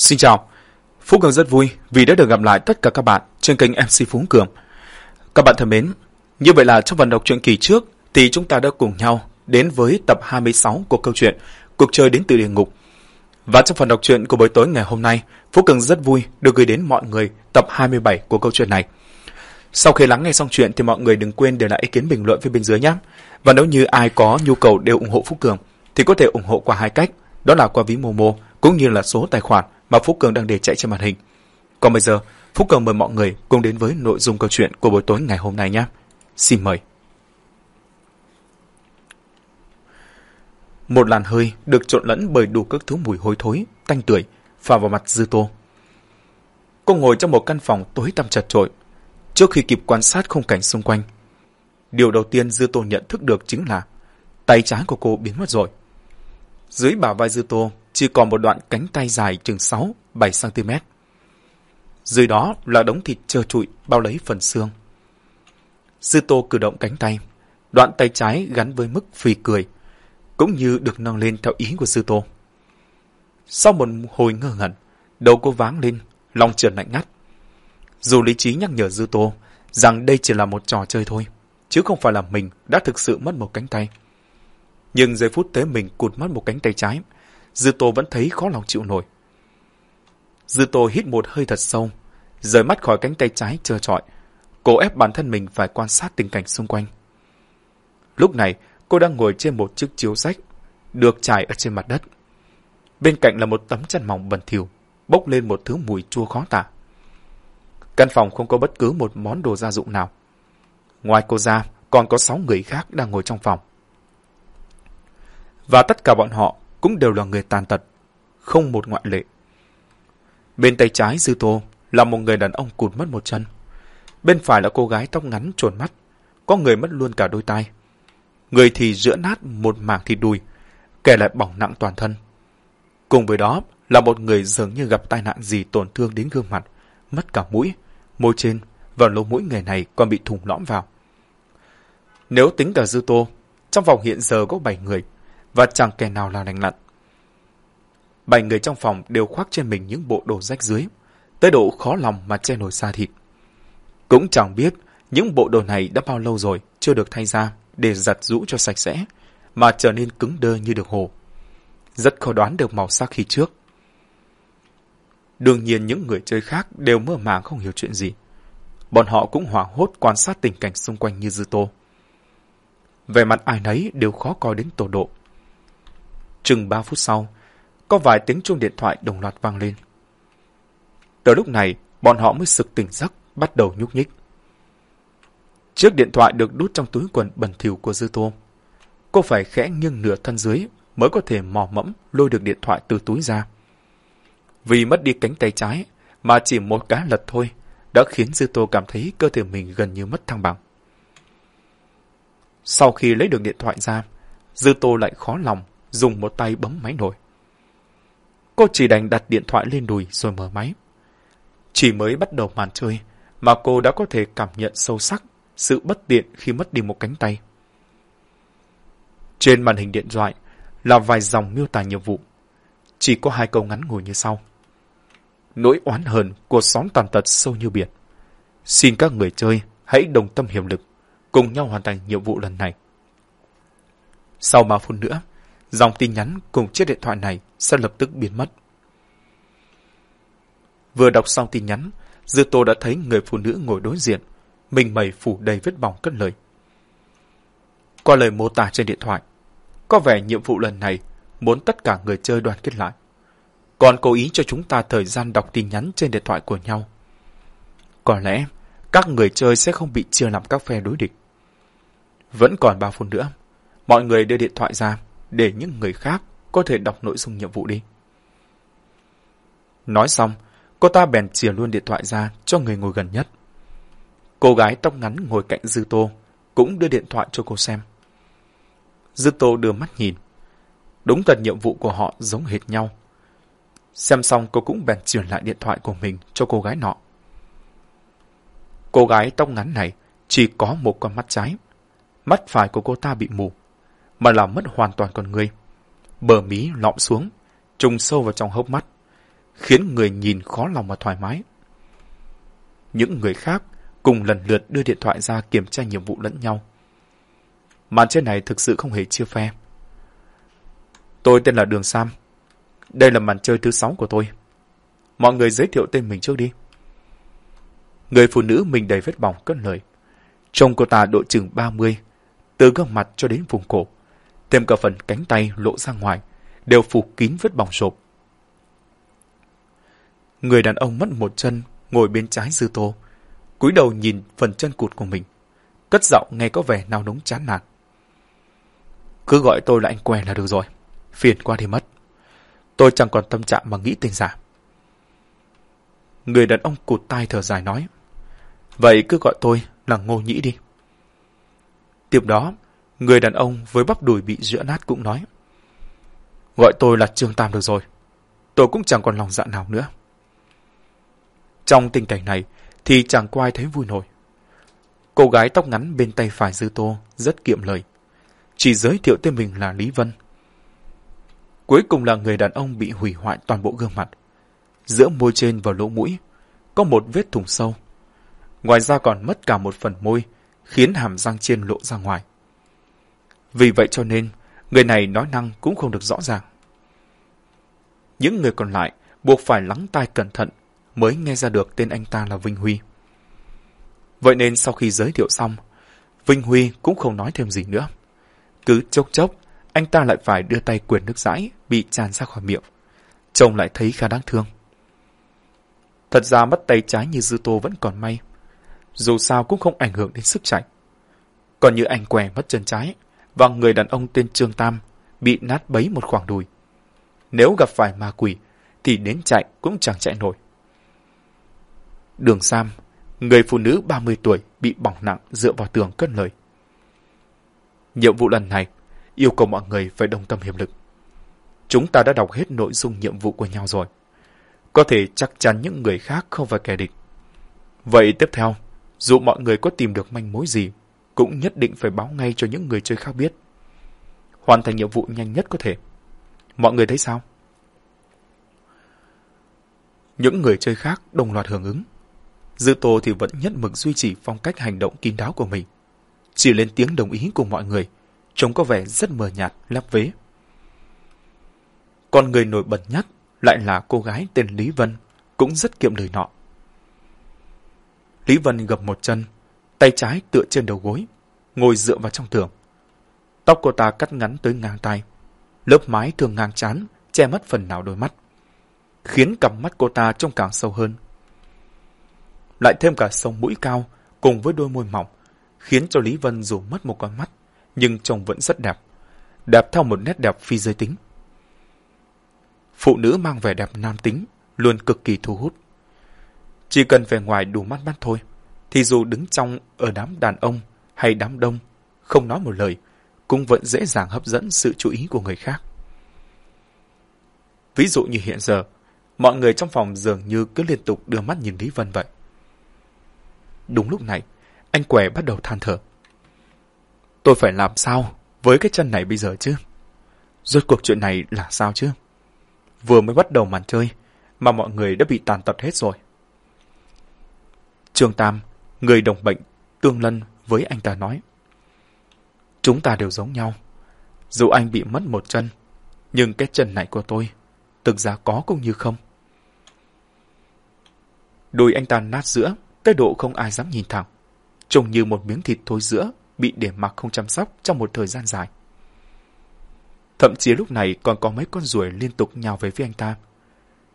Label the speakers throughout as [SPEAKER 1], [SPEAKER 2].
[SPEAKER 1] Xin chào, Phú Cường rất vui vì đã được gặp lại tất cả các bạn trên kênh MC Phú Cường. Các bạn thân mến, như vậy là trong phần đọc truyện kỳ trước thì chúng ta đã cùng nhau đến với tập 26 của câu chuyện Cuộc chơi đến từ địa ngục. Và trong phần đọc truyện của buổi tối ngày hôm nay, Phú Cường rất vui được gửi đến mọi người tập 27 của câu chuyện này. Sau khi lắng nghe xong chuyện thì mọi người đừng quên để lại ý kiến bình luận phía bên dưới nhé. Và nếu như ai có nhu cầu đều ủng hộ Phú Cường thì có thể ủng hộ qua hai cách, đó là qua ví Momo cũng như là số tài khoản mà Phúc Cường đang để chạy trên màn hình. Còn bây giờ, Phúc Cường mời mọi người cùng đến với nội dung câu chuyện của buổi tối ngày hôm nay nhé. Xin mời. Một làn hơi được trộn lẫn bởi đủ các thứ mùi hôi thối, tanh tưởi, phả vào mặt Dư Tô. Cô ngồi trong một căn phòng tối tăm chật trội, trước khi kịp quan sát khung cảnh xung quanh. Điều đầu tiên Dư Tô nhận thức được chính là tay trái của cô biến mất rồi. Dưới bả vai Dư Tô chỉ còn một đoạn cánh tay dài chừng 6-7 cm. Dưới đó là đống thịt trơ trụi bao lấy phần xương. Sư Tô cử động cánh tay, đoạn tay trái gắn với mức phì cười, cũng như được nâng lên theo ý của Sư Tô. Sau một hồi ngơ ngẩn, đầu cô váng lên, lòng trở lạnh ngắt. Dù lý trí nhắc nhở Dư Tô rằng đây chỉ là một trò chơi thôi, chứ không phải là mình đã thực sự mất một cánh tay. Nhưng giây phút tới mình cụt mất một cánh tay trái, Dư Tô vẫn thấy khó lòng chịu nổi. Dư Tô hít một hơi thật sâu, rời mắt khỏi cánh tay trái trơ trọi. Cô ép bản thân mình phải quan sát tình cảnh xung quanh. Lúc này, cô đang ngồi trên một chiếc chiếu rách, được trải ở trên mặt đất. Bên cạnh là một tấm chăn mỏng bẩn thỉu, bốc lên một thứ mùi chua khó tả. Căn phòng không có bất cứ một món đồ gia dụng nào. Ngoài cô ra, còn có sáu người khác đang ngồi trong phòng. Và tất cả bọn họ cũng đều là người tàn tật, không một ngoại lệ. Bên tay trái Dư Tô là một người đàn ông cụt mất một chân. Bên phải là cô gái tóc ngắn trồn mắt, có người mất luôn cả đôi tay. Người thì giữa nát một mảng thịt đùi, kẻ lại bỏng nặng toàn thân. Cùng với đó là một người dường như gặp tai nạn gì tổn thương đến gương mặt, mất cả mũi, môi trên và lỗ mũi người này còn bị thủng lõm vào. Nếu tính cả Dư Tô, trong vòng hiện giờ có 7 người, và chẳng kẻ nào là lành lặn. Bảy người trong phòng đều khoác trên mình những bộ đồ rách dưới, tới độ khó lòng mà che nổi da thịt. Cũng chẳng biết những bộ đồ này đã bao lâu rồi chưa được thay ra để giặt rũ cho sạch sẽ, mà trở nên cứng đơ như được hồ. Rất khó đoán được màu sắc khi trước. Đương nhiên những người chơi khác đều mơ màng không hiểu chuyện gì. Bọn họ cũng hoảng hốt quan sát tình cảnh xung quanh như dư tô. Về mặt ai nấy đều khó coi đến tổ độ. Chừng 3 phút sau, có vài tiếng chuông điện thoại đồng loạt vang lên. Tới lúc này, bọn họ mới sực tỉnh giấc, bắt đầu nhúc nhích. Chiếc điện thoại được đút trong túi quần bẩn thỉu của Dư Tô. Cô phải khẽ nghiêng nửa thân dưới mới có thể mò mẫm lôi được điện thoại từ túi ra. Vì mất đi cánh tay trái, mà chỉ một cái lật thôi, đã khiến Dư Tô cảm thấy cơ thể mình gần như mất thăng bằng. Sau khi lấy được điện thoại ra, Dư Tô lại khó lòng dùng một tay bấm máy nổi. Cô chỉ đành đặt điện thoại lên đùi rồi mở máy. Chỉ mới bắt đầu màn chơi mà cô đã có thể cảm nhận sâu sắc sự bất tiện khi mất đi một cánh tay. Trên màn hình điện thoại là vài dòng miêu tả nhiệm vụ. Chỉ có hai câu ngắn ngủi như sau. Nỗi oán hờn của xóm tàn tật sâu như biển. Xin các người chơi hãy đồng tâm hiệp lực, cùng nhau hoàn thành nhiệm vụ lần này. Sau 3 phút nữa, dòng tin nhắn cùng chiếc điện thoại này sẽ lập tức biến mất. Vừa đọc xong tin nhắn, Dư Tô đã thấy người phụ nữ ngồi đối diện, mình mẩy phủ đầy vết bỏng cất lời. Qua lời mô tả trên điện thoại, có vẻ nhiệm vụ lần này muốn tất cả người chơi đoàn kết lại. Còn cố ý cho chúng ta thời gian đọc tin nhắn trên điện thoại của nhau. Có lẽ các người chơi sẽ không bị chia làm các phe đối địch. Vẫn còn 3 phút nữa, mọi người đưa điện thoại ra để những người khác có thể đọc nội dung nhiệm vụ đi. Nói xong, cô ta bèn chìa luôn điện thoại ra cho người ngồi gần nhất. Cô gái tóc ngắn ngồi cạnh Dư Tô cũng đưa điện thoại cho cô xem. Dư Tô đưa mắt nhìn. Đúng thật nhiệm vụ của họ giống hệt nhau. Xem xong cô cũng bèn chuyển lại điện thoại của mình cho cô gái nọ. Cô gái tóc ngắn này chỉ có một con mắt trái. Mắt phải của cô ta bị mù mà làm mất hoàn toàn con người. Bờ mí lọm xuống, trùng sâu vào trong hốc mắt. khiến người nhìn khó lòng mà thoải mái. Những người khác cùng lần lượt đưa điện thoại ra kiểm tra nhiệm vụ lẫn nhau. Màn chơi này thực sự không hề chia phe. Tôi tên là Đường Sam. Đây là màn chơi thứ sáu của tôi. Mọi người giới thiệu tên mình trước đi. Người phụ nữ mình đầy vết bỏng cất lời. Trông cô ta độ chừng 30, từ gương mặt cho đến vùng cổ, thêm cả phần cánh tay lộ ra ngoài, đều phủ kín vết bỏng rộp. Người đàn ông mất một chân, ngồi bên trái dư tô, cúi đầu nhìn phần chân cụt của mình, cất giọng nghe có vẻ nao núng chán nản. Cứ gọi tôi là anh què là được rồi, phiền qua thì mất. Tôi chẳng còn tâm trạng mà nghĩ tên giả. Người đàn ông cụt tai thở dài nói, vậy cứ gọi tôi là Ngô Nhĩ đi. Tiếp đó, người đàn ông với bắp đùi bị rữa nát cũng nói. Gọi tôi là Trương Tam được rồi. Tôi cũng chẳng còn lòng dạ nào nữa. Trong tình cảnh này thì chẳng có ai thấy vui nổi. Cô gái tóc ngắn bên tay phải Dư Tô rất kiệm lời. Chỉ giới thiệu tên mình là Lý Vân. Cuối cùng là người đàn ông bị hủy hoại toàn bộ gương mặt. Giữa môi trên và lỗ mũi có một vết thủng sâu. Ngoài ra còn mất cả một phần môi, khiến hàm răng trên lộ ra ngoài. Vì vậy cho nên, người này nói năng cũng không được rõ ràng. Những người còn lại buộc phải lắng tai cẩn thận mới nghe ra được tên anh ta là Vinh Huy. Vậy nên sau khi giới thiệu xong, Vinh Huy cũng không nói thêm gì nữa. Cứ chốc chốc, anh ta lại phải đưa tay quyền nước dãi bị tràn ra khỏi miệng. Trông lại thấy khá đáng thương. Thật ra mất tay trái như Dư Tô vẫn còn may. Dù sao cũng không ảnh hưởng đến sức chạy. Còn như anh què mất chân trái, và người đàn ông tên Trương Tam bị nát bấy một khoảng đùi. Nếu gặp phải ma quỷ, thì đến chạy cũng chẳng chạy nổi. Đường Sam, người phụ nữ 30 tuổi bị bỏng nặng dựa vào tường cất lời. Nhiệm vụ lần này yêu cầu mọi người phải đồng tâm hiệp lực. Chúng ta đã đọc hết nội dung nhiệm vụ của nhau rồi. Có thể chắc chắn những người khác không phải kẻ địch. Vậy tiếp theo, dù mọi người có tìm được manh mối gì, cũng nhất định phải báo ngay cho những người chơi khác biết. Hoàn thành nhiệm vụ nhanh nhất có thể. Mọi người thấy sao? Những người chơi khác đồng loạt hưởng ứng. Dư Tô thì vẫn nhất mực duy trì phong cách hành động kín đáo của mình. Chỉ lên tiếng đồng ý của mọi người, trông có vẻ rất mờ nhạt, lắp vế. Còn người nổi bật nhất lại là cô gái tên Lý Vân, cũng rất kiệm lời nọ. Lý Vân gập một chân, tay trái tựa trên đầu gối, ngồi dựa vào trong tường. Tóc cô ta cắt ngắn tới ngang tay, lớp mái thường ngang chán, che mất phần nào đôi mắt, khiến cặp mắt cô ta trông càng sâu hơn. Lại thêm cả sông mũi cao cùng với đôi môi mỏng, khiến cho Lý Vân dù mất một con mắt, nhưng trông vẫn rất đẹp, đẹp theo một nét đẹp phi giới tính. Phụ nữ mang vẻ đẹp nam tính luôn cực kỳ thu hút. Chỉ cần vẻ ngoài đủ mắt mắt thôi, thì dù đứng trong ở đám đàn ông hay đám đông, không nói một lời, cũng vẫn dễ dàng hấp dẫn sự chú ý của người khác. Ví dụ như hiện giờ, mọi người trong phòng dường như cứ liên tục đưa mắt nhìn Lý Vân vậy. Đúng lúc này, anh què bắt đầu than thở. Tôi phải làm sao với cái chân này bây giờ chứ? Rốt cuộc chuyện này là sao chứ? Vừa mới bắt đầu màn chơi, mà mọi người đã bị tàn tật hết rồi. Trương Tam, người đồng bệnh, tương lân với anh ta nói. Chúng ta đều giống nhau. Dù anh bị mất một chân, nhưng cái chân này của tôi, thực ra có cũng như không. Đùi anh ta nát giữa, tới độ không ai dám nhìn thẳng. Trông như một miếng thịt thối giữa, bị để mặc không chăm sóc trong một thời gian dài. Thậm chí lúc này còn có mấy con ruồi liên tục nhào về phía anh ta,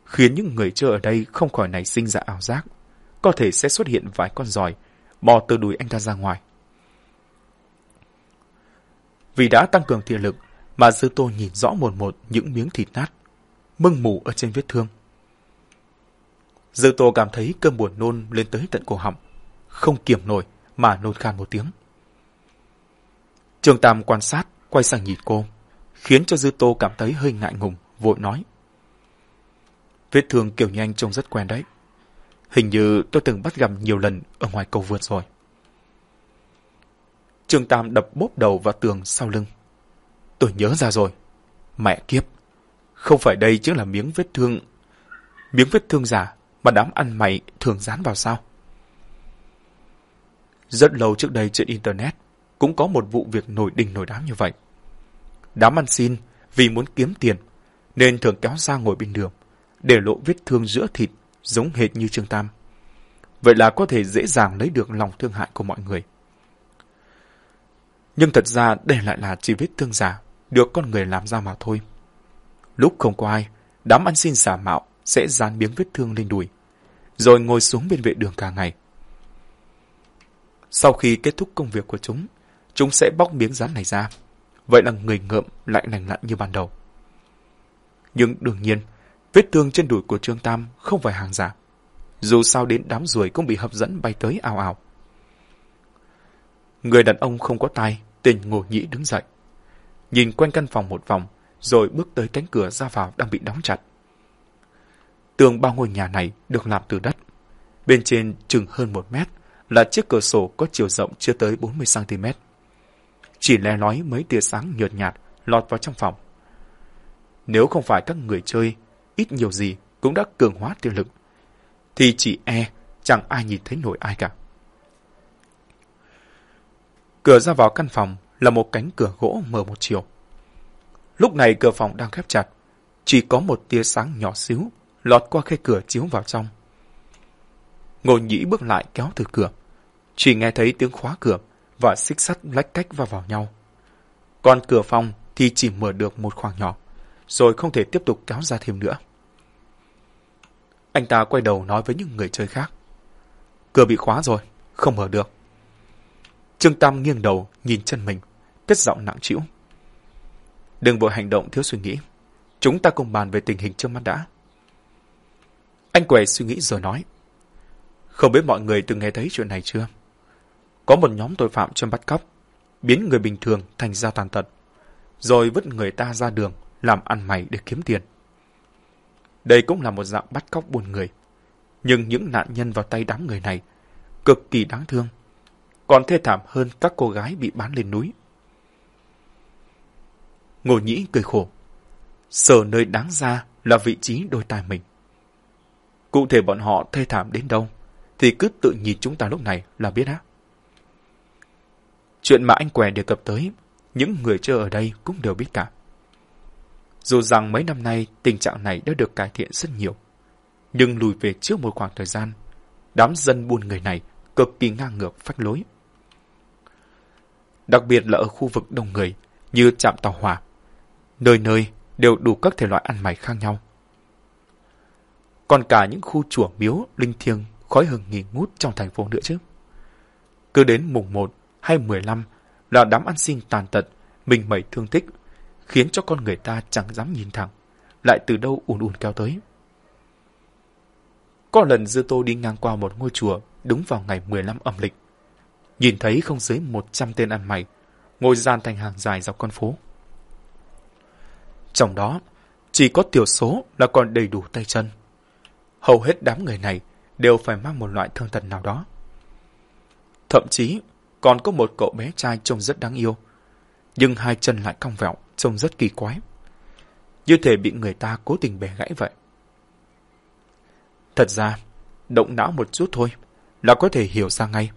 [SPEAKER 1] khiến những người chơi ở đây không khỏi nảy sinh ra ảo giác. Có thể sẽ xuất hiện vài con giòi, bò từ đùi anh ta ra ngoài. Vì đã tăng cường thị lực, mà Dư Tô nhìn rõ một một những miếng thịt nát, mưng mù ở trên vết thương. Dư Tô cảm thấy cơn buồn nôn lên tới tận cổ họng, không kiểm nổi mà nôn khan một tiếng. Trường Tam quan sát, quay sang nhìn cô, khiến cho Dư Tô cảm thấy hơi ngại ngùng, vội nói. Vết thương kiểu như anh trông rất quen đấy. Hình như tôi từng bắt gặp nhiều lần ở ngoài cầu vượt rồi. Trường Tam đập bốp đầu vào tường sau lưng. Tôi nhớ ra rồi. Mẹ kiếp. Không phải đây chứ là miếng vết thương. Miếng vết thương giả mà đám ăn mày thường dán vào sao? Rất lâu trước đây trên Internet, cũng có một vụ việc nổi đình nổi đám như vậy. Đám ăn xin vì muốn kiếm tiền, nên thường kéo ra ngồi bên đường, để lộ vết thương giữa thịt giống hệt như Trương Tam. Vậy là có thể dễ dàng lấy được lòng thương hại của mọi người. Nhưng thật ra đây lại là chỉ vết thương giả được con người làm ra mà thôi. Lúc không có ai, đám ăn xin giả mạo sẽ dán miếng vết thương lên đùi, rồi ngồi xuống bên vệ đường cả ngày. Sau khi kết thúc công việc của chúng, chúng sẽ bóc miếng dán này ra. Vậy là người ngợm lại lành lặn như ban đầu. Nhưng đương nhiên, vết thương trên đùi của Trương Tam không phải hàng giả. Dù sao đến đám ruồi cũng bị hấp dẫn bay tới ào ào. Người đàn ông không có tai, tên Ngô Nhĩ đứng dậy. Nhìn quanh căn phòng một vòng, rồi bước tới cánh cửa ra vào đang bị đóng chặt. Tường bao ngôi nhà này được làm từ đất. Bên trên chừng hơn một mét là chiếc cửa sổ có chiều rộng chưa tới 40cm. Chỉ le lói mấy tia sáng nhợt nhạt lọt vào trong phòng. Nếu không phải các người chơi, ít nhiều gì cũng đã cường hóa tiêu lực, thì chỉ e chẳng ai nhìn thấy nổi ai cả. Cửa ra vào căn phòng là một cánh cửa gỗ mở một chiều. Lúc này cửa phòng đang khép chặt, chỉ có một tia sáng nhỏ xíu lọt qua khe cửa chiếu vào trong. Ngô Nhĩ bước lại kéo từ cửa, chỉ nghe thấy tiếng khóa cửa và xích sắt lách cách vào vào nhau. Còn cửa phòng thì chỉ mở được một khoảng nhỏ, rồi không thể tiếp tục kéo ra thêm nữa. Anh ta quay đầu nói với những người chơi khác. Cửa bị khóa rồi, không mở được. Trương Tam nghiêng đầu nhìn chân mình, cất giọng nặng trĩu. Đừng vội hành động thiếu suy nghĩ. Chúng ta cùng bàn về tình hình trước mắt đã. Anh quầy suy nghĩ rồi nói. Không biết mọi người từng nghe thấy chuyện này chưa? Có một nhóm tội phạm chuyên bắt cóc, biến người bình thường thành ra tàn tật, rồi vứt người ta ra đường làm ăn mày để kiếm tiền. Đây cũng là một dạng bắt cóc buôn người. Nhưng những nạn nhân vào tay đám người này cực kỳ đáng thương, còn thê thảm hơn các cô gái bị bán lên núi. Ngô Nhĩ cười khổ. Sở nơi đáng ra là vị trí đôi tai mình. Cụ thể bọn họ thê thảm đến đâu, thì cứ tự nhìn chúng ta lúc này là biết á. Chuyện mà anh què đề cập tới, những người chơi ở đây cũng đều biết cả. Dù rằng mấy năm nay tình trạng này đã được cải thiện rất nhiều, nhưng lùi về trước một khoảng thời gian, đám dân buôn người này cực kỳ ngang ngược phách lối. Đặc biệt là ở khu vực đông người như trạm tàu hỏa, nơi nơi đều đủ các thể loại ăn mày khác nhau. Còn cả những khu chùa miếu, linh thiêng, khói hừng nghỉ ngút trong thành phố nữa chứ. Cứ đến mùng 1 hay 15 là đám ăn xin tàn tật, mình mẩy thương tích, khiến cho con người ta chẳng dám nhìn thẳng, lại từ đâu ùn ùn kéo tới. Có lần Dư Tô đi ngang qua một ngôi chùa đúng vào ngày 15 âm lịch. Nhìn thấy không dưới 100 tên ăn mày, ngồi dàn thành hàng dài dọc con phố. Trong đó, chỉ có tiểu số là còn đầy đủ tay chân. Hầu hết đám người này đều phải mang một loại thương tật nào đó. Thậm chí, còn có một cậu bé trai trông rất đáng yêu, nhưng hai chân lại cong vẹo, trông rất kỳ quái. Như thể bị người ta cố tình bẻ gãy vậy. Thật ra, động não một chút thôi là có thể hiểu ra ngay.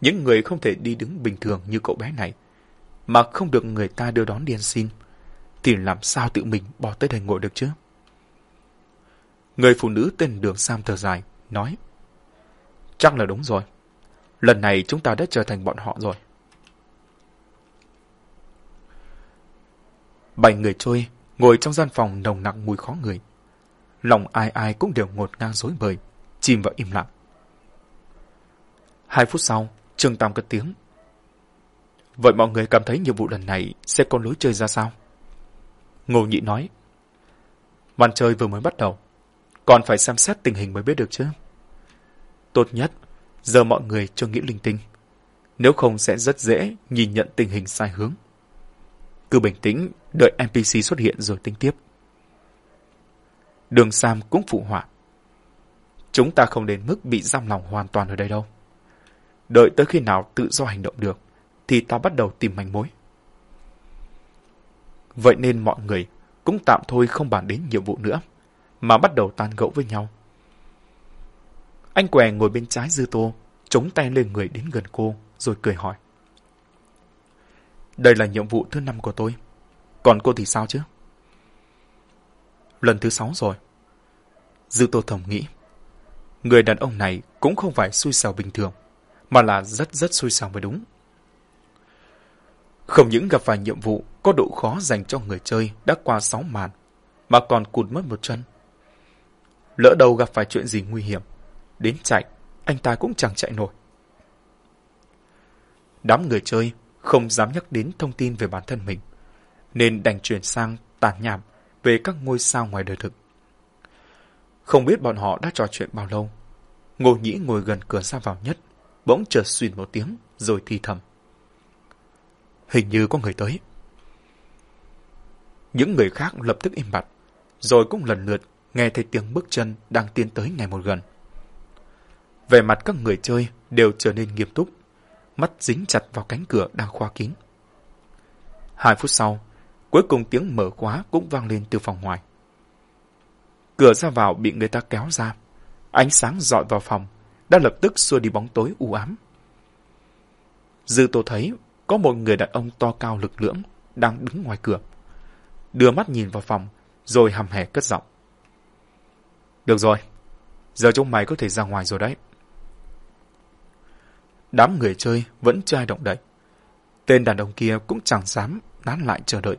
[SPEAKER 1] Những người không thể đi đứng bình thường như cậu bé này, mà không được người ta đưa đón đi ăn xin, thì làm sao tự mình bỏ tới đây ngồi được chứ? Người phụ nữ tên Đường Sam thở dài, nói Chắc là đúng rồi. Lần này chúng ta đã trở thành bọn họ rồi. Bảy người trôi, ngồi trong gian phòng nồng nặng mùi khó người. Lòng ai ai cũng đều ngột ngang rối bời, chìm vào im lặng. Hai phút sau, Trương Tam cất tiếng. Vậy mọi người cảm thấy nhiệm vụ lần này sẽ có lối chơi ra sao? Ngô Nhị nói. Màn chơi vừa mới bắt đầu, còn phải xem xét tình hình mới biết được chứ. Tốt nhất, giờ mọi người chưa nghĩ linh tinh. Nếu không sẽ rất dễ nhìn nhận tình hình sai hướng. Cứ bình tĩnh, đợi NPC xuất hiện rồi tính tiếp. Đường Sam cũng phụ họa. Chúng ta không đến mức bị giam lòng hoàn toàn ở đây đâu. Đợi tới khi nào tự do hành động được, thì ta bắt đầu tìm manh mối. Vậy nên mọi người cũng tạm thôi không bàn đến nhiệm vụ nữa, mà bắt đầu tan gẫu với nhau. Anh què ngồi bên trái Dư Tô, chống tay lên người đến gần cô, rồi cười hỏi. Đây là nhiệm vụ thứ năm của tôi. Còn cô thì sao chứ? Lần thứ sáu rồi. Dư Tô thầm nghĩ. Người đàn ông này cũng không phải xui xẻo bình thường, mà là rất rất xui xẻo mới đúng. Không những gặp phải nhiệm vụ có độ khó dành cho người chơi đã qua sáu màn, mà còn cụt mất một chân. Lỡ đầu gặp phải chuyện gì nguy hiểm, đến chạy, anh ta cũng chẳng chạy nổi. Đám người chơi không dám nhắc đến thông tin về bản thân mình, nên đành chuyển sang tàn nhảm về các ngôi sao ngoài đời thực. Không biết bọn họ đã trò chuyện bao lâu. Ngô Nhĩ ngồi gần cửa ra vào nhất, bỗng chợt xuyên một tiếng, rồi thì thầm. Hình như có người tới. Những người khác lập tức im bặt, rồi cũng lần lượt nghe thấy tiếng bước chân đang tiến tới ngày một gần. Về mặt các người chơi đều trở nên nghiêm túc, mắt dính chặt vào cánh cửa đang khóa kín. Hai phút sau, cuối cùng tiếng mở khóa cũng vang lên từ phòng ngoài. Cửa ra vào bị người ta kéo ra, ánh sáng dọi vào phòng, đã lập tức xua đi bóng tối u ám. Dư tô thấy có một người đàn ông to cao lực lưỡng đang đứng ngoài cửa. Đưa mắt nhìn vào phòng, rồi hầm hè cất giọng. Được rồi, giờ chúng mày có thể ra ngoài rồi đấy. Đám người chơi vẫn chưa ai động đậy. Tên đàn ông kia cũng chẳng dám nán lại chờ đợi.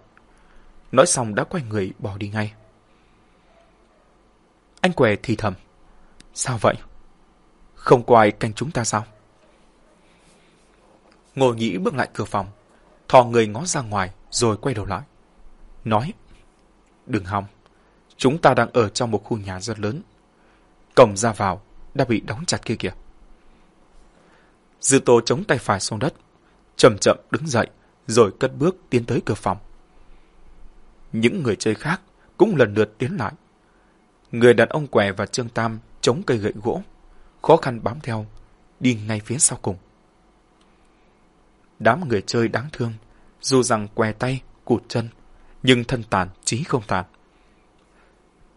[SPEAKER 1] Nói xong đã quay người bỏ đi ngay. Anh què thì thầm. Sao vậy? Không có ai canh chúng ta sao? ngồi Nhĩ bước lại cửa phòng, thò người ngó ra ngoài rồi quay đầu lại. Nói, đừng hòng, chúng ta đang ở trong một khu nhà rất lớn. Cổng ra vào đã bị đóng chặt kia kìa. Dư Tô chống tay phải xuống đất, chậm chậm đứng dậy, rồi cất bước tiến tới cửa phòng. Những người chơi khác cũng lần lượt tiến lại. Người đàn ông què và Trương Tam chống cây gậy gỗ, khó khăn bám theo, đi ngay phía sau cùng. Đám người chơi đáng thương, dù rằng què tay, cụt chân, nhưng thân tàn trí không tàn.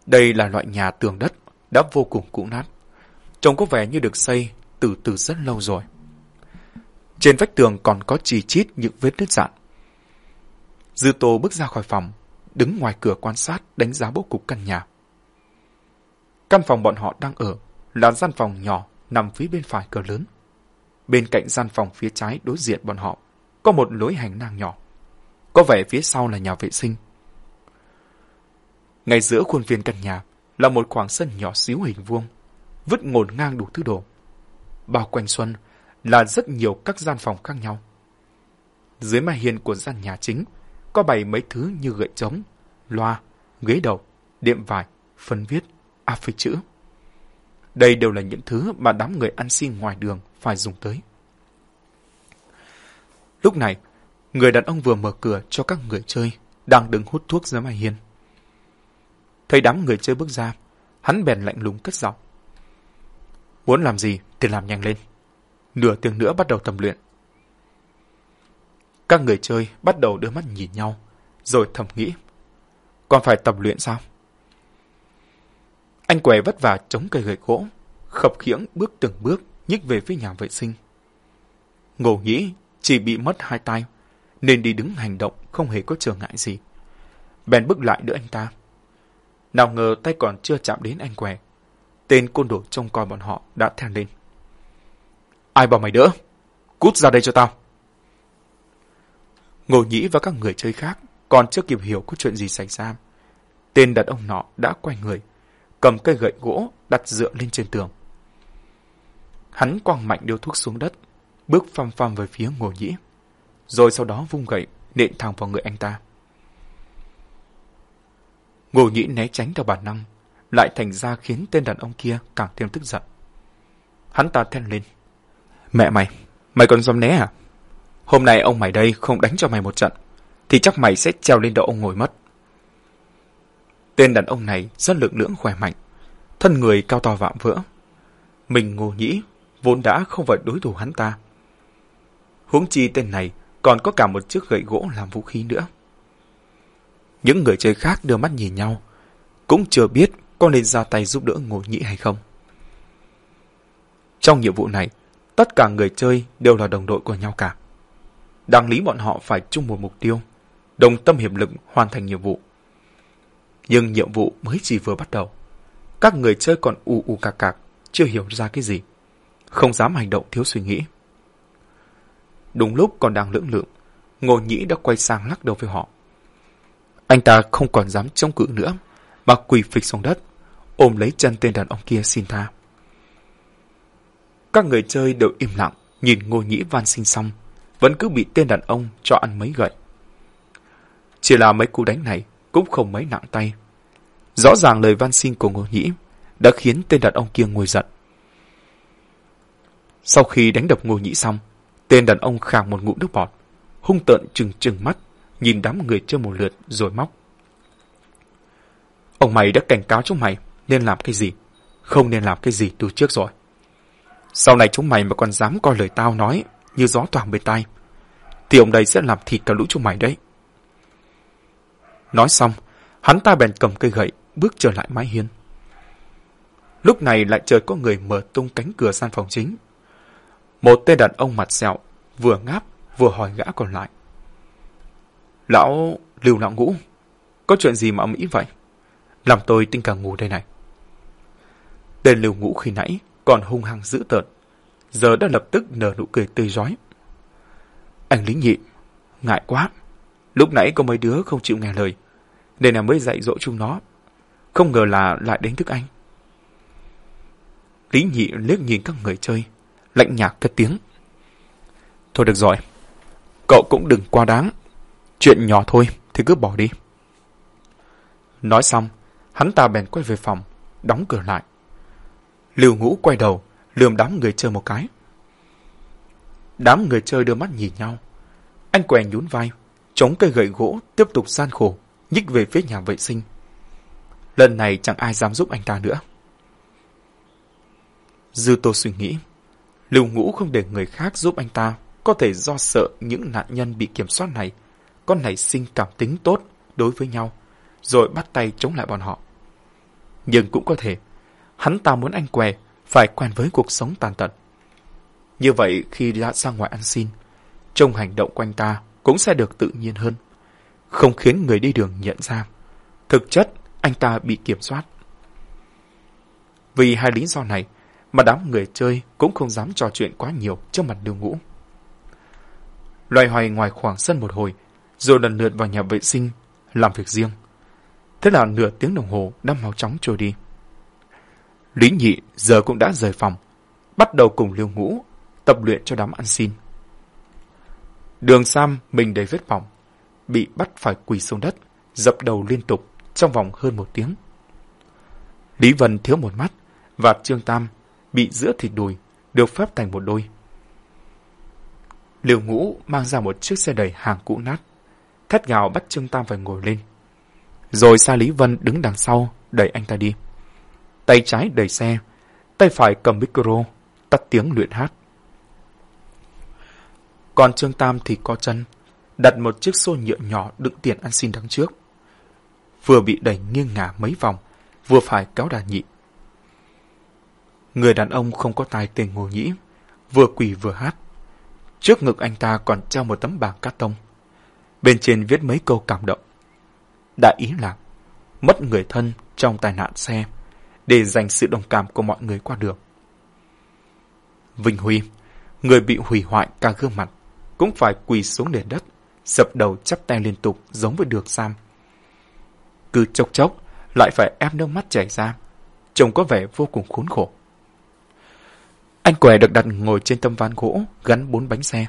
[SPEAKER 1] Đây là loại nhà tường đất đã vô cùng cũ nát. Trông có vẻ như được xây từ từ rất lâu rồi. Trên vách tường còn có chỉ chít những vết nứt dạn. Dư Tô bước ra khỏi phòng, đứng ngoài cửa quan sát đánh giá bố cục căn nhà. Căn phòng bọn họ đang ở là gian phòng nhỏ nằm phía bên phải cửa lớn. Bên cạnh gian phòng phía trái đối diện bọn họ có một lối hành lang nhỏ. Có vẻ phía sau là nhà vệ sinh. Ngay giữa khuôn viên căn nhà là một khoảng sân nhỏ xíu hình vuông, vứt ngổn ngang đủ thứ đồ. Bao quanh xuân là rất nhiều các gian phòng khác nhau. Dưới mái hiên của gian nhà chính có bày mấy thứ như gậy trống, loa, ghế đầu, đệm vải, phân viết, áp phích chữ. Đây đều là những thứ mà đám người ăn xin ngoài đường phải dùng tới. Lúc này, người đàn ông vừa mở cửa cho các người chơi đang đứng hút thuốc dưới mái hiên. Thấy đám người chơi bước ra, hắn bèn lạnh lùng cất giọng. Muốn làm gì thì làm nhanh lên. Nửa tiếng nữa bắt đầu tập luyện. Các người chơi bắt đầu đưa mắt nhìn nhau, rồi thầm nghĩ. Còn phải tập luyện sao? Anh què vất vả chống cây gậy gỗ, khập khiễng bước từng bước nhích về phía nhà vệ sinh. Ngô nghĩ chỉ bị mất hai tay, nên đi đứng hành động không hề có trở ngại gì. Bèn bước lại đỡ anh ta. Nào ngờ tay còn chưa chạm đến anh què. Tên côn đồ trông coi bọn họ đã theo lên. Ai bảo mày đỡ? Cút ra đây cho tao. Ngô Nhĩ và các người chơi khác còn chưa kịp hiểu có chuyện gì xảy ra. Tên đàn ông nọ đã quay người, cầm cây gậy gỗ đặt dựa lên trên tường. Hắn quăng mạnh điếu thuốc xuống đất, bước phăm phăm về phía Ngô Nhĩ, rồi sau đó vung gậy nện thẳng vào người anh ta. Ngô Nhĩ né tránh theo bản năng, lại thành ra khiến tên đàn ông kia càng thêm tức giận. Hắn ta then lên. Mẹ mày, mày còn dám né à? Hôm nay ông mày đây không đánh cho mày một trận, thì chắc mày sẽ treo lên đầu ông ngồi mất. Tên đàn ông này rất lực lưỡng khỏe mạnh, thân người cao to vạm vỡ. Mình ngô nhĩ, vốn đã không phải đối thủ hắn ta. Huống chi tên này còn có cả một chiếc gậy gỗ làm vũ khí nữa. Những người chơi khác đưa mắt nhìn nhau, cũng chưa biết có nên ra tay giúp đỡ ngô nhĩ hay không. Trong nhiệm vụ này, tất cả người chơi đều là đồng đội của nhau cả. Đáng lý bọn họ phải chung một mục tiêu, đồng tâm hiệp lực hoàn thành nhiệm vụ. Nhưng nhiệm vụ mới chỉ vừa bắt đầu. Các người chơi còn u u cạc cạc, chưa hiểu ra cái gì. Không dám hành động thiếu suy nghĩ. Đúng lúc còn đang lưỡng lượng, Ngô Nhĩ đã quay sang lắc đầu với họ. Anh ta không còn dám chống cự nữa, mà quỳ phịch xuống đất, ôm lấy chân tên đàn ông kia xin tha. Các người chơi đều im lặng, nhìn Ngô Nhĩ van sinh xong, vẫn cứ bị tên đàn ông cho ăn mấy gậy. Chỉ là mấy cú đánh này cũng không mấy nặng tay. Rõ ràng lời van xin của Ngô Nhĩ đã khiến tên đàn ông kia ngồi giận. Sau khi đánh đập Ngô Nhĩ xong, tên đàn ông khàng một ngụm nước bọt, hung tợn trừng trừng mắt, nhìn đám người chơi một lượt rồi móc. Ông mày đã cảnh cáo chúng mày nên làm cái gì, không nên làm cái gì từ trước rồi. Sau này chúng mày mà còn dám coi lời tao nói như gió toàn bên tai, thì ông đây sẽ làm thịt cả lũ chúng mày đấy. Nói xong, hắn ta bèn cầm cây gậy, bước trở lại mái hiên. Lúc này lại chợt có người mở tung cánh cửa sang phòng chính. Một tên đàn ông mặt sẹo, vừa ngáp, vừa hỏi gã còn lại. Lão Lưu Lão Ngũ, có chuyện gì mà ông ý vậy? Làm tôi tinh cả ngủ đây này. Tên Lưu Ngũ khi nãy còn hung hăng dữ tợn, giờ đã lập tức nở nụ cười tươi rói. Anh lính nhị, ngại quá. Lúc nãy có mấy đứa không chịu nghe lời, nên là mới dạy dỗ chúng nó. Không ngờ là lại đánh thức anh. Lý nhị liếc nhìn các người chơi, lạnh nhạt cất tiếng. Thôi được rồi, cậu cũng đừng quá đáng. Chuyện nhỏ thôi thì cứ bỏ đi. Nói xong, hắn ta bèn quay về phòng, đóng cửa lại. Lưu ngũ quay đầu, lườm đám người chơi một cái. Đám người chơi đưa mắt nhìn nhau. Anh què nhún vai, chống cây gậy gỗ tiếp tục gian khổ, nhích về phía nhà vệ sinh. Lần này chẳng ai dám giúp anh ta nữa. Dư Tô suy nghĩ, Lưu Ngũ không để người khác giúp anh ta, có thể do sợ những nạn nhân bị kiểm soát này có nảy sinh cảm tính tốt đối với nhau, rồi bắt tay chống lại bọn họ. Nhưng cũng có thể, hắn ta muốn anh què phải quen với cuộc sống tàn tật. Như vậy khi đã ra ngoài ăn xin, trông hành động quanh ta cũng sẽ được tự nhiên hơn, không khiến người đi đường nhận ra. Thực chất, anh ta bị kiểm soát. Vì hai lý do này, mà đám người chơi cũng không dám trò chuyện quá nhiều trước mặt đường ngũ. Loài hoài ngoài khoảng sân một hồi, rồi lần lượt vào nhà vệ sinh, làm việc riêng. Thế là nửa tiếng đồng hồ đã mau chóng trôi đi. Lý nhị giờ cũng đã rời phòng, bắt đầu cùng liêu ngũ, tập luyện cho đám ăn xin. Đường Sam mình đầy vết bỏng, bị bắt phải quỳ xuống đất, dập đầu liên tục trong vòng hơn một tiếng. Lý Vân thiếu một mắt, và Trương Tam bị giữa thịt đùi, được phép thành một đôi. Liều ngũ mang ra một chiếc xe đẩy hàng cũ nát, thét gào bắt Trương Tam phải ngồi lên. Rồi xa Lý Vân đứng đằng sau, đẩy anh ta đi. Tay trái đẩy xe, tay phải cầm micro, tắt tiếng luyện hát. Còn Trương Tam thì co chân, đặt một chiếc xô nhựa nhỏ đựng tiền ăn xin đằng trước. Vừa bị đẩy nghiêng ngả mấy vòng, vừa phải kéo đà nhị. Người đàn ông không có tài tên ngô nhĩ, vừa quỳ vừa hát. Trước ngực anh ta còn treo một tấm bảng cát tông. Bên trên viết mấy câu cảm động. Đại ý là mất người thân trong tai nạn xe để giành sự đồng cảm của mọi người qua đường. Vinh Huy, người bị hủy hoại cả gương mặt, cũng phải quỳ xuống nền đất, dập đầu chắp tay liên tục giống với được Sam. Cứ chốc chốc, lại phải ép nước mắt chảy ra, trông có vẻ vô cùng khốn khổ. Anh què được đặt ngồi trên tấm ván gỗ gắn bốn bánh xe.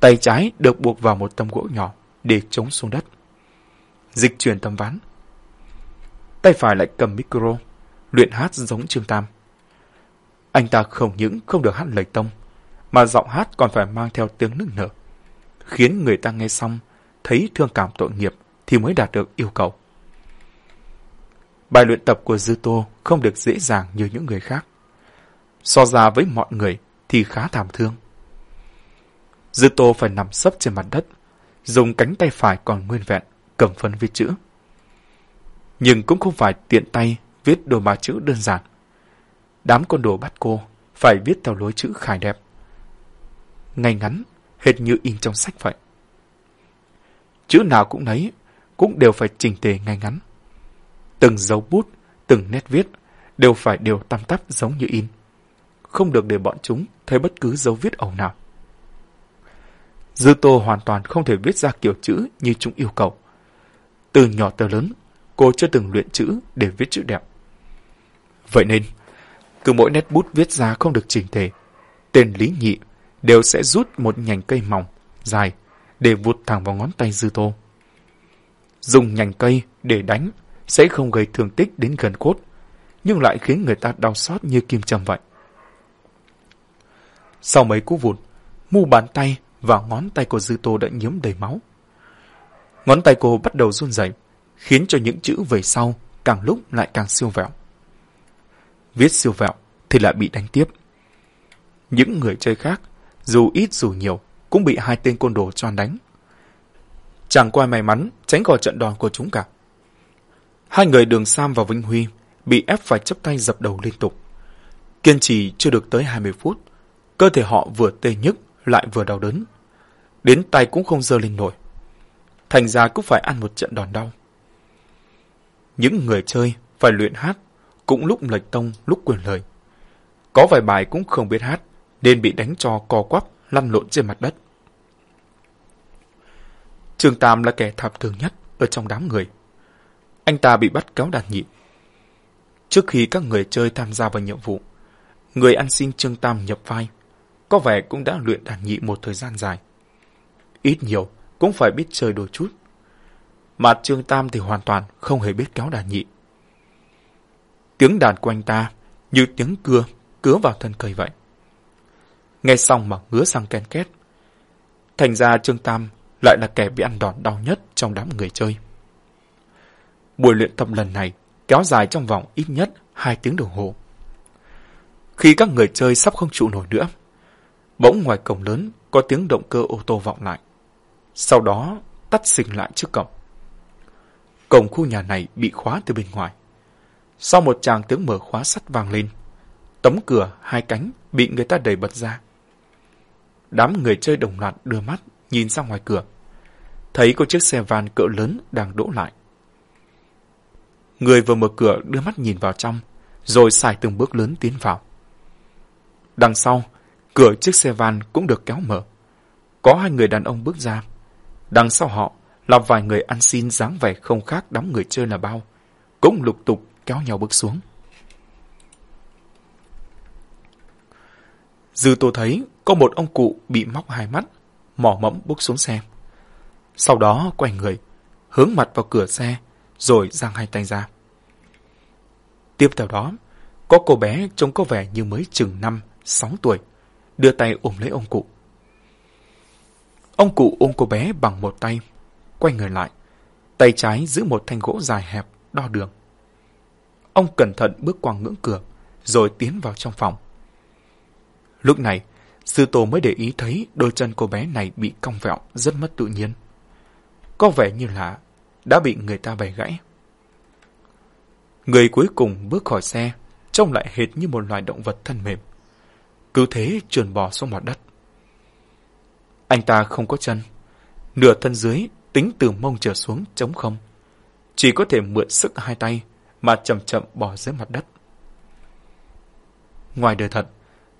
[SPEAKER 1] Tay trái được buộc vào một tấm gỗ nhỏ để chống xuống đất. Dịch chuyển tấm ván. Tay phải lại cầm micro, luyện hát giống Trương Tam. Anh ta không những không được hát lời tông, mà giọng hát còn phải mang theo tiếng nức nở, khiến người ta nghe xong thấy thương cảm tội nghiệp thì mới đạt được yêu cầu. Bài luyện tập của Dư Tô không được dễ dàng như những người khác so ra với mọi người thì khá thảm thương. Dư Tô phải nằm sấp trên mặt đất, dùng cánh tay phải còn nguyên vẹn, cầm phấn viết chữ. Nhưng cũng không phải tiện tay viết đôi ba chữ đơn giản. Đám con đồ bắt cô phải viết theo lối chữ khải đẹp. Ngay ngắn, hệt như in trong sách vậy. Chữ nào cũng nấy, cũng đều phải chỉnh tề ngay ngắn. Từng dấu bút, từng nét viết đều phải đều tăm tắp giống như in. Không được để bọn chúng thấy bất cứ dấu viết ẩu nào. Dư Tô hoàn toàn không thể viết ra kiểu chữ như chúng yêu cầu. Từ nhỏ tới lớn, cô chưa từng luyện chữ để viết chữ đẹp. Vậy nên, cứ mỗi nét bút viết ra không được chỉnh thể tên Lý Nhị đều sẽ rút một nhành cây mỏng, dài, để vụt thẳng vào ngón tay Dư Tô. Dùng nhành cây để đánh sẽ không gây thương tích đến gần cốt, nhưng lại khiến người ta đau xót như kim châm vậy. Sau mấy cú vụt, mu bàn tay và ngón tay của Dư Tô đã nhiễm đầy máu. Ngón tay cô bắt đầu run rẩy, khiến cho những chữ về sau càng lúc lại càng siêu vẹo. Viết siêu vẹo thì lại bị đánh tiếp. Những người chơi khác, dù ít dù nhiều, cũng bị hai tên côn đồ choan đánh. Chẳng qua may mắn tránh khỏi trận đòn của chúng cả. Hai người Đường Sam và Vinh Huy bị ép phải chấp tay dập đầu liên tục. Kiên trì chưa được tới 20 phút, cơ thể họ vừa tê nhức lại vừa đau đớn. Đến tay cũng không dơ lên nổi. Thành ra cũng phải ăn một trận đòn đau. Những người chơi phải luyện hát, cũng lúc lệch tông lúc quyền lời. Có vài bài cũng không biết hát, nên bị đánh cho co quắp, lăn lộn trên mặt đất. Trương Tam là kẻ thảm thường nhất ở trong đám người. Anh ta bị bắt kéo đàn nhị. Trước khi các người chơi tham gia vào nhiệm vụ, người ăn xin Trương Tam nhập vai, có vẻ cũng đã luyện đàn nhị một thời gian dài. Ít nhiều cũng phải biết chơi đôi chút. Mà Trương Tam thì hoàn toàn không hề biết kéo đàn nhị. Tiếng đàn của anh ta như tiếng cưa cứa vào thân cây vậy. Nghe xong mà ngứa sang ken két. Thành ra Trương Tam lại là kẻ bị ăn đòn đau nhất trong đám người chơi. Buổi luyện tập lần này kéo dài trong vòng ít nhất 2 tiếng đồng hồ. Khi các người chơi sắp không trụ nổi nữa, bỗng ngoài cổng lớn có tiếng động cơ ô tô vọng lại. Sau đó tắt xình lại trước cổng. Cổng khu nhà này bị khóa từ bên ngoài. Sau một tràng tiếng mở khóa sắt vang lên, tấm cửa hai cánh bị người ta đẩy bật ra. Đám người chơi đồng loạt đưa mắt nhìn ra ngoài cửa. Thấy có chiếc xe van cỡ lớn đang đỗ lại. Người vừa mở cửa đưa mắt nhìn vào trong, rồi xài từng bước lớn tiến vào. Đằng sau, cửa chiếc xe van cũng được kéo mở. Có hai người đàn ông bước ra. Đằng sau họ là vài người ăn xin dáng vẻ không khác đám người chơi là bao. Cũng lục tục kéo nhau bước xuống. Dư tô thấy có một ông cụ bị móc hai mắt, mỏ mẫm bước xuống xe. Sau đó quay người, hướng mặt vào cửa xe, rồi giang hai tay ra. Tiếp theo đó, có cô bé trông có vẻ như mới chừng năm, sáu tuổi, đưa tay ôm lấy ông cụ. Ông cụ ôm cô bé bằng một tay, quay người lại, tay trái giữ một thanh gỗ dài hẹp, đo đường. Ông cẩn thận bước qua ngưỡng cửa, rồi tiến vào trong phòng. Lúc này, sư tổ mới để ý thấy đôi chân cô bé này bị cong vẹo rất mất tự nhiên. Có vẻ như là đã bị người ta bẻ gãy. Người cuối cùng bước khỏi xe, trông lại hệt như một loài động vật thân mềm. Cứ thế trườn bò xuống mặt đất. Anh ta không có chân. Nửa thân dưới tính từ mông trở xuống trống không. Chỉ có thể mượn sức hai tay mà chậm chậm bỏ dưới mặt đất. Ngoài đời thật,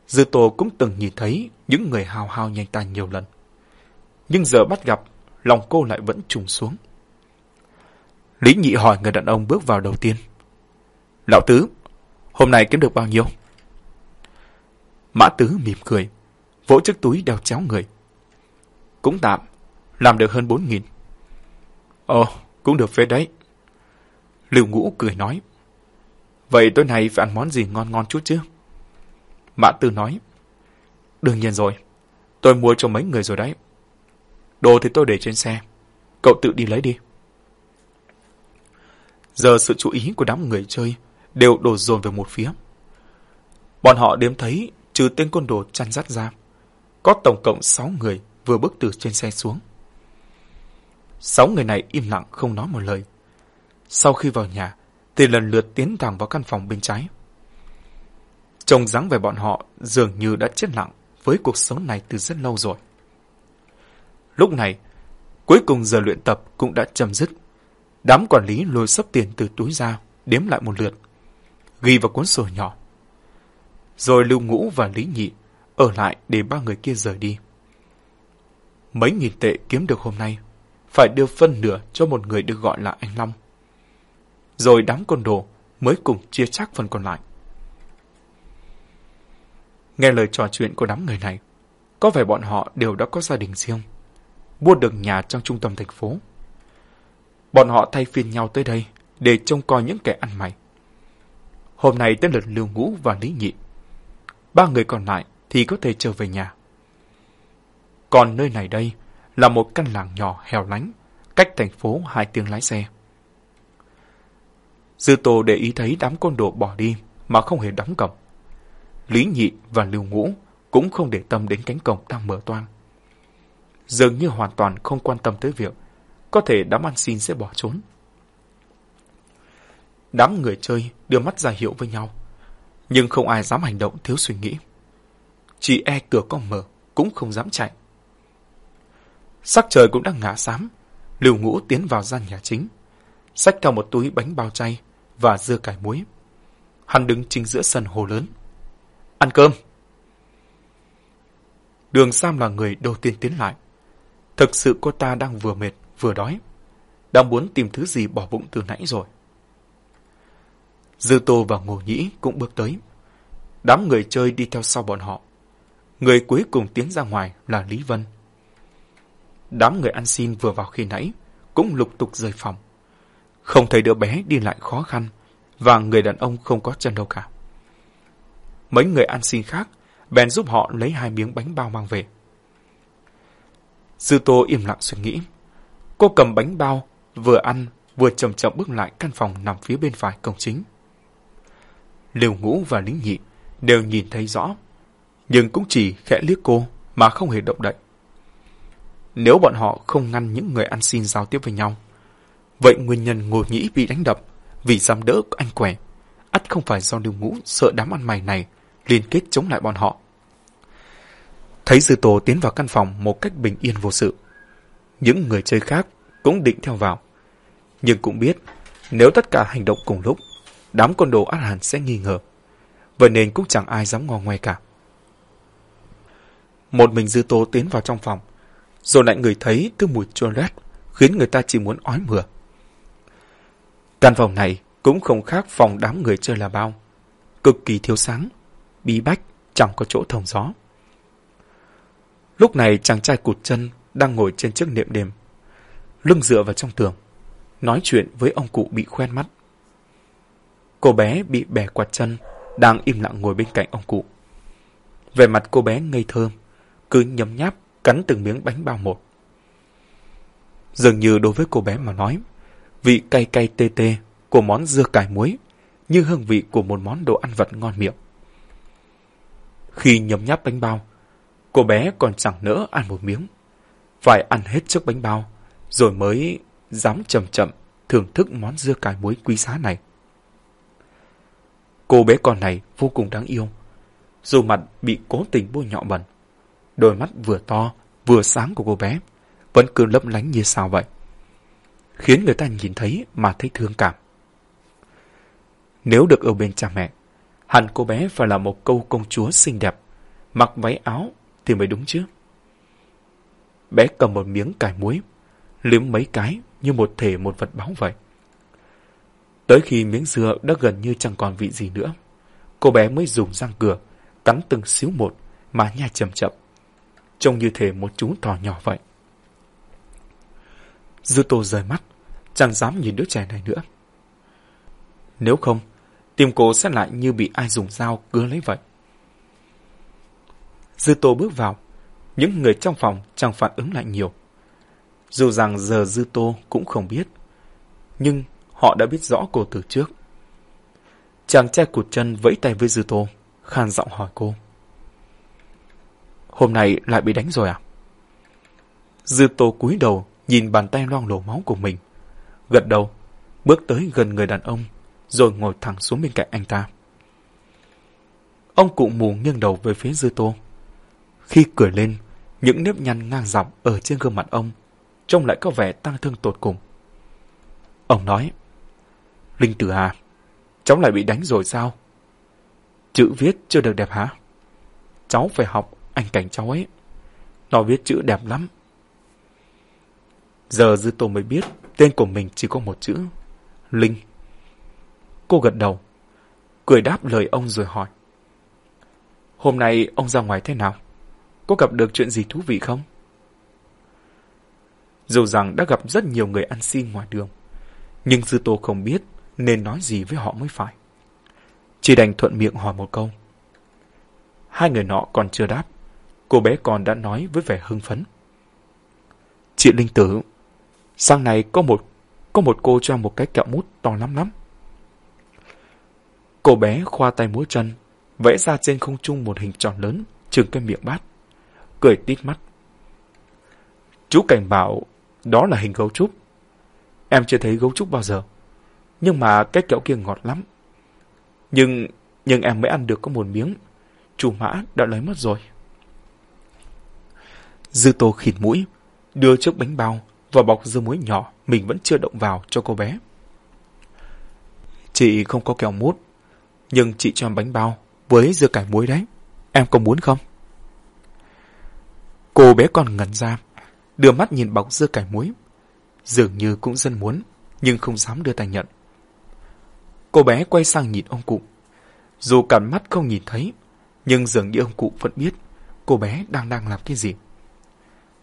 [SPEAKER 1] Dư Tô cũng từng nhìn thấy những người hào hào nhanh tay nhiều lần. Nhưng giờ bắt gặp, lòng cô lại vẫn trùng xuống. Lý Nhị hỏi người đàn ông bước vào đầu tiên. Lão Tứ, hôm nay kiếm được bao nhiêu? Mã Tứ mỉm cười, vỗ chiếc túi đeo chéo người. Cũng tạm, làm được hơn bốn nghìn. Ồ, cũng được phết đấy. Lưu Ngũ cười nói. Vậy tối nay phải ăn món gì ngon ngon chút chứ? Mã Tư nói. Đương nhiên rồi, tôi mua cho mấy người rồi đấy. Đồ thì tôi để trên xe, cậu tự đi lấy đi. Giờ sự chú ý của đám người chơi đều đổ dồn về một phía. Bọn họ đếm thấy trừ tên côn đồ chăn dắt ra. Có tổng cộng 6 người vừa bước từ trên xe xuống. Sáu người này im lặng không nói một lời. Sau khi vào nhà, thì lần lượt tiến thẳng vào căn phòng bên trái. Trông dáng về bọn họ dường như đã chết lặng với cuộc sống này từ rất lâu rồi. Lúc này, cuối cùng giờ luyện tập cũng đã chấm dứt. Đám quản lý lôi sấp tiền từ túi ra, đếm lại một lượt, ghi vào cuốn sổ nhỏ. Rồi Lưu Ngũ và Lý Nhị ở lại để ba người kia rời đi. Mấy nghìn tệ kiếm được hôm nay, phải đưa phân nửa cho một người được gọi là anh Long. Rồi đám côn đồ mới cùng chia chắc phần còn lại. Nghe lời trò chuyện của đám người này, có vẻ bọn họ đều đã có gia đình riêng, mua được nhà trong trung tâm thành phố. Bọn họ thay phiên nhau tới đây để trông coi những kẻ ăn mày. Hôm nay tới lượt Lưu Ngũ và Lý Nhị. Ba người còn lại thì có thể trở về nhà. Còn nơi này đây là một căn làng nhỏ hẻo lánh, cách thành phố hai tiếng lái xe. Dư Tô để ý thấy đám côn đồ bỏ đi mà không hề đóng cổng. Lý Nhị và Lưu Ngũ cũng không để tâm đến cánh cổng đang mở toang. Dường như hoàn toàn không quan tâm tới việc có thể đám ăn xin sẽ bỏ trốn. Đám người chơi đưa mắt ra hiệu với nhau, nhưng không ai dám hành động thiếu suy nghĩ. Chỉ e cửa có mở, cũng không dám chạy. Sắc trời cũng đang ngả xám, Lưu Ngũ tiến vào gian nhà chính, xách theo một túi bánh bao chay và dưa cải muối. Hắn đứng chính giữa sân hồ lớn. Ăn cơm! Đường Sam là người đầu tiên tiến lại. Thực sự cô ta đang vừa mệt, vừa đói. Đang muốn tìm thứ gì bỏ bụng từ nãy rồi. Dư Tô và Ngô Nhĩ cũng bước tới. Đám người chơi đi theo sau bọn họ. Người cuối cùng tiến ra ngoài là Lý Vân. Đám người ăn xin vừa vào khi nãy cũng lục tục rời phòng. Không thấy đứa bé đi lại khó khăn và người đàn ông không có chân đâu cả. Mấy người ăn xin khác bèn giúp họ lấy hai miếng bánh bao mang về. Dư Tô im lặng suy nghĩ. Cô cầm bánh bao, vừa ăn, vừa chậm chậm bước lại căn phòng nằm phía bên phải cổng chính. Liều ngũ và lính nhị đều nhìn thấy rõ, nhưng cũng chỉ khẽ liếc cô mà không hề động đậy. Nếu bọn họ không ngăn những người ăn xin giao tiếp với nhau, vậy nguyên nhân ngồi nhĩ bị đánh đập vì dám đỡ anh quẻ, ắt không phải do lưu ngũ sợ đám ăn mày này liên kết chống lại bọn họ. Thấy Dư tổ tiến vào căn phòng một cách bình yên vô sự. Những người chơi khác cũng định theo vào. Nhưng cũng biết, nếu tất cả hành động cùng lúc, đám con đồ át hẳn sẽ nghi ngờ. Vậy nên cũng chẳng ai dám ngò ngoe cả. Một mình Dư Tô tiến vào trong phòng, rồi lại người thấy thứ mùi chua lét khiến người ta chỉ muốn ói mửa. Căn phòng này cũng không khác phòng đám người chơi là bao. Cực kỳ thiếu sáng, bí bách, chẳng có chỗ thông gió. Lúc này chàng trai cụt chân đang ngồi trên chiếc niệm đêm, lưng dựa vào trong tường, nói chuyện với ông cụ bị khoen mắt. Cô bé bị bẻ quạt chân, đang im lặng ngồi bên cạnh ông cụ. Về mặt cô bé ngây thơm, cứ nhấm nháp, cắn từng miếng bánh bao một. Dường như đối với cô bé mà nói, vị cay cay tê tê của món dưa cải muối như hương vị của một món đồ ăn vật ngon miệng. Khi nhấm nháp bánh bao, cô bé còn chẳng nỡ ăn một miếng. Phải ăn hết trước bánh bao, rồi mới dám chậm chậm thưởng thức món dưa cải muối quý giá này. Cô bé con này vô cùng đáng yêu. Dù mặt bị cố tình bôi nhọ bẩn, đôi mắt vừa to vừa sáng của cô bé vẫn cứ lấp lánh như sao vậy. Khiến người ta nhìn thấy mà thấy thương cảm. Nếu được ở bên cha mẹ, hẳn cô bé phải là một câu công chúa xinh đẹp, mặc váy áo thì mới đúng chứ. Bé cầm một miếng cải muối, liếm mấy cái như một thể một vật báu vậy. Tới khi miếng dưa đã gần như chẳng còn vị gì nữa, cô bé mới dùng răng cửa, cắn từng xíu một mà nhai chậm chậm, trông như thể một chú thỏ nhỏ vậy. Dư tô rời mắt, chẳng dám nhìn đứa trẻ này nữa. Nếu không, tim cô sẽ lại như bị ai dùng dao cứa lấy vậy. Dư Tô bước vào, những người trong phòng chẳng phản ứng lại nhiều. Dù rằng giờ Dư Tô cũng không biết, nhưng họ đã biết rõ cô từ trước. Chàng trai cụt chân vẫy tay với Dư Tô, khan giọng hỏi cô. Hôm nay lại bị đánh rồi à? Dư Tô cúi đầu nhìn bàn tay loang lổ máu của mình, gật đầu, bước tới gần người đàn ông rồi ngồi thẳng xuống bên cạnh anh ta. Ông cụ mù nghiêng đầu về phía dư tô. Khi cười lên, những nếp nhăn ngang dọc ở trên gương mặt ông trông lại có vẻ tăng thương tột cùng. Ông nói, Linh Tử Hà, cháu lại bị đánh rồi sao? Chữ viết chưa được đẹp hả? Cháu phải học anh cảnh cháu ấy. Nó viết chữ đẹp lắm. Giờ Dư Tô mới biết tên của mình chỉ có một chữ. Linh. Cô gật đầu. Cười đáp lời ông rồi hỏi. Hôm nay ông ra ngoài thế nào? Có gặp được chuyện gì thú vị không? Dù rằng đã gặp rất nhiều người ăn xin ngoài đường, nhưng Dư Tô không biết nên nói gì với họ mới phải. Chỉ đành thuận miệng hỏi một câu. Hai người nọ còn chưa đáp, cô bé còn đã nói với vẻ hưng phấn. Chị Linh Tử, sang này có một có một cô cho một cái kẹo mút to lắm lắm. Cô bé khoa tay múa chân, vẽ ra trên không trung một hình tròn lớn, chừng cái miệng bát, cười tít mắt. Chú Cảnh bảo đó là hình gấu trúc. Em chưa thấy gấu trúc bao giờ, nhưng mà cái kẹo kia ngọt lắm. Nhưng, nhưng em mới ăn được có một miếng, chủ mã đã lấy mất rồi. Dư tô khịt mũi, đưa chiếc bánh bao và bọc dưa muối nhỏ mình vẫn chưa động vào cho cô bé. Chị không có kẹo mút, nhưng chị cho em bánh bao với dưa cải muối đấy. Em có muốn không? Cô bé còn ngẩn ra, đưa mắt nhìn bọc dưa cải muối. Dường như cũng dân muốn, nhưng không dám đưa tay nhận. Cô bé quay sang nhìn ông cụ. Dù cản mắt không nhìn thấy, nhưng dường như ông cụ vẫn biết cô bé đang đang làm cái gì.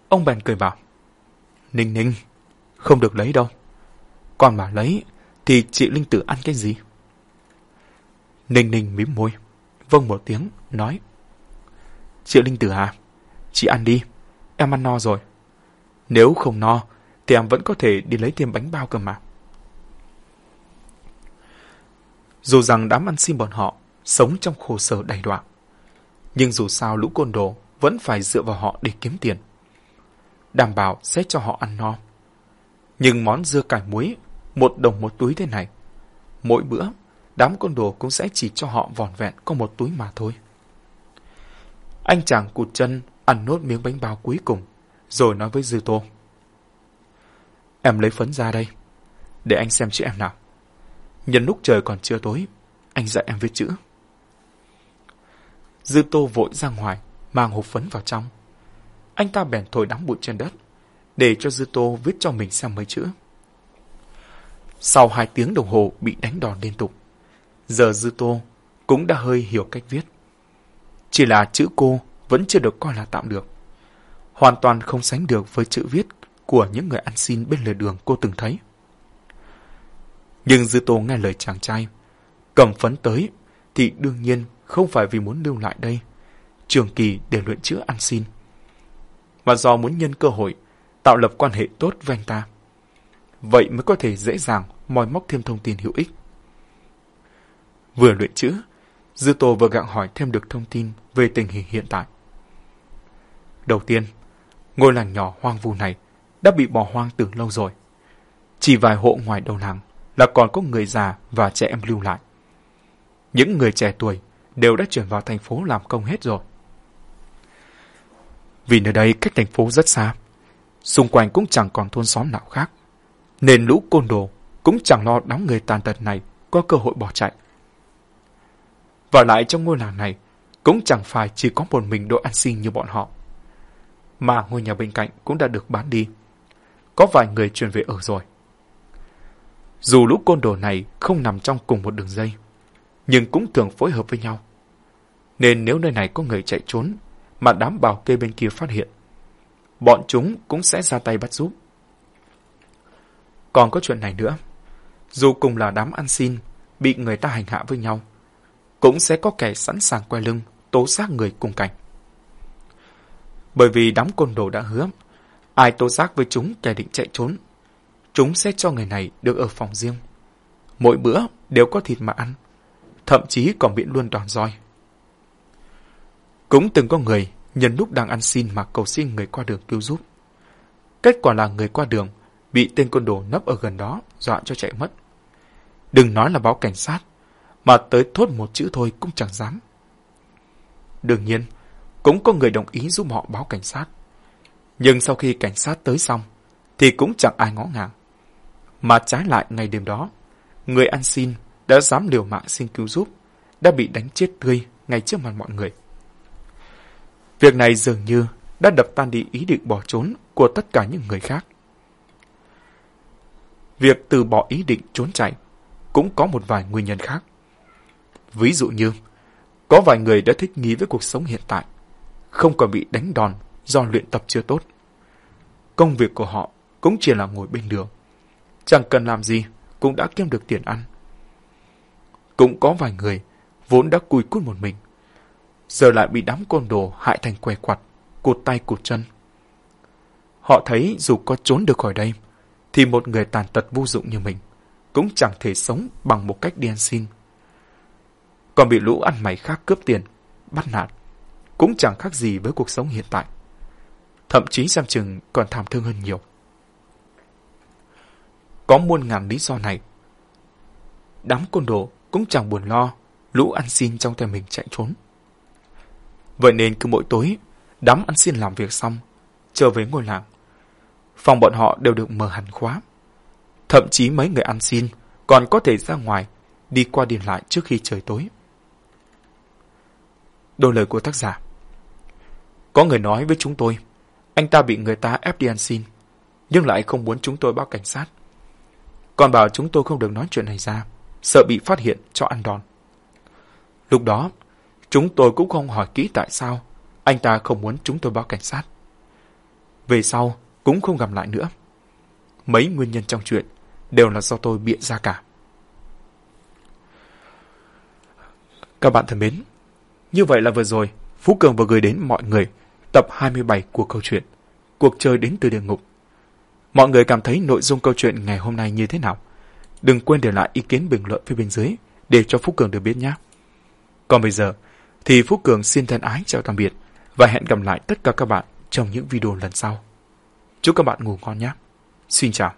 [SPEAKER 1] Ông bèn cười bảo, Ninh ninh, không được lấy đâu. Còn mà lấy, thì chị Linh Tử ăn cái gì? Ninh ninh mím môi, vâng một tiếng, nói. Chị Linh Tử à, chị ăn đi, em ăn no rồi. Nếu không no, thì em vẫn có thể đi lấy thêm bánh bao cơ mà. Dù rằng đám ăn xin bọn họ sống trong khổ sở đầy đọa, nhưng dù sao lũ côn đồ vẫn phải dựa vào họ để kiếm tiền. Đảm bảo sẽ cho họ ăn no. Nhưng món dưa cải muối, một đồng một túi thế này, mỗi bữa, đám con đồ cũng sẽ chỉ cho họ vòn vẹn có một túi mà thôi. Anh chàng cụt chân ăn nốt miếng bánh bao cuối cùng, rồi nói với Dư Tô. Em lấy phấn ra đây, để anh xem chữ em nào. Nhân lúc trời còn chưa tối, anh dạy em viết chữ. Dư Tô vội ra ngoài, mang hộp phấn vào trong. Anh ta bèn thổi đám bụi trên đất, để cho Dư Tô viết cho mình xem mấy chữ. Sau hai tiếng đồng hồ bị đánh đòn liên tục, giờ Dư Tô cũng đã hơi hiểu cách viết. Chỉ là chữ cô vẫn chưa được coi là tạm được. Hoàn toàn không sánh được với chữ viết của những người ăn xin bên lề đường cô từng thấy. Nhưng Dư Tô nghe lời chàng trai, cầm phấn tới thì đương nhiên không phải vì muốn lưu lại đây, trường kỳ để luyện chữ ăn xin, mà do muốn nhân cơ hội tạo lập quan hệ tốt với anh ta. Vậy mới có thể dễ dàng moi móc thêm thông tin hữu ích. Vừa luyện chữ, Dư Tô vừa gặng hỏi thêm được thông tin về tình hình hiện tại. Đầu tiên, ngôi làng nhỏ hoang vu này đã bị bỏ hoang từ lâu rồi. Chỉ vài hộ ngoài đầu làng là còn có người già và trẻ em lưu lại. Những người trẻ tuổi đều đã chuyển vào thành phố làm công hết rồi. Vì nơi đây cách thành phố rất xa, xung quanh cũng chẳng còn thôn xóm nào khác, nên lũ côn đồ cũng chẳng lo đám người tàn tật này có cơ hội bỏ chạy. Và lại trong ngôi làng này cũng chẳng phải chỉ có một mình đội ăn xin như bọn họ, mà ngôi nhà bên cạnh cũng đã được bán đi. Có vài người chuyển về ở rồi. Dù lũ côn đồ này không nằm trong cùng một đường dây, nhưng cũng thường phối hợp với nhau. Nên nếu nơi này có người chạy trốn mà đám bảo kê bên kia phát hiện, bọn chúng cũng sẽ ra tay bắt giúp. Còn có chuyện này nữa, dù cùng là đám ăn xin, bị người ta hành hạ với nhau, cũng sẽ có kẻ sẵn sàng quay lưng, tố giác người cùng cảnh. Bởi vì đám côn đồ đã hứa, ai tố giác với chúng kẻ định chạy trốn, chúng sẽ cho người này được ở phòng riêng. Mỗi bữa đều có thịt mà ăn, thậm chí còn bị luôn đòn roi. Cũng từng có người nhân lúc đang ăn xin mà cầu xin người qua đường cứu giúp. Kết quả là người qua đường bị tên côn đồ nấp ở gần đó dọa cho chạy mất. Đừng nói là báo cảnh sát, mà tới thốt một chữ thôi cũng chẳng dám. Đương nhiên, cũng có người đồng ý giúp họ báo cảnh sát. Nhưng sau khi cảnh sát tới xong, thì cũng chẳng ai ngó ngàng. Mà trái lại ngày đêm đó, người ăn xin đã dám liều mạng xin cứu giúp, đã bị đánh chết tươi ngay trước mặt mọi người. Việc này dường như đã đập tan đi ý định bỏ trốn của tất cả những người khác. Việc từ bỏ ý định trốn chạy cũng có một vài nguyên nhân khác. Ví dụ như, có vài người đã thích nghi với cuộc sống hiện tại, không còn bị đánh đòn do luyện tập chưa tốt. Công việc của họ cũng chỉ là ngồi bên đường. Chẳng cần làm gì cũng đã kiếm được tiền ăn. Cũng có vài người vốn đã cùi cút một mình, giờ lại bị đám côn đồ hại thành què quặt, cụt tay cụt chân. Họ thấy dù có trốn được khỏi đây, thì một người tàn tật vô dụng như mình cũng chẳng thể sống bằng một cách đi ăn xin. Còn bị lũ ăn mày khác cướp tiền, bắt nạt, cũng chẳng khác gì với cuộc sống hiện tại. Thậm chí xem chừng còn thảm thương hơn nhiều. Có muôn ngàn lý do này. Đám côn đồ cũng chẳng buồn lo lũ ăn xin trong tay mình chạy trốn. Vậy nên cứ mỗi tối, đám ăn xin làm việc xong, trở về ngôi làng. Phòng bọn họ đều được mở hẳn khóa. Thậm chí mấy người ăn xin còn có thể ra ngoài, đi qua điền lại trước khi trời tối. Đôi lời của tác giả Có người nói với chúng tôi, anh ta bị người ta ép đi ăn xin, nhưng lại không muốn chúng tôi báo cảnh sát. Còn bảo chúng tôi không được nói chuyện này ra, sợ bị phát hiện cho ăn đòn. Lúc đó, chúng tôi cũng không hỏi kỹ tại sao anh ta không muốn chúng tôi báo cảnh sát. Về sau, cũng không gặp lại nữa. Mấy nguyên nhân trong chuyện đều là do tôi bịa ra cả. Các bạn thân mến, như vậy là vừa rồi, Phú Cường vừa gửi đến mọi người tập 27 của câu chuyện Cuộc chơi đến từ địa ngục. Mọi người cảm thấy nội dung câu chuyện ngày hôm nay như thế nào? Đừng quên để lại ý kiến bình luận phía bên dưới để cho Phú Cường được biết nhé. Còn bây giờ thì Phú Cường xin thân ái chào tạm biệt và hẹn gặp lại tất cả các bạn trong những video lần sau. Chúc các bạn ngủ ngon nhé. Xin chào.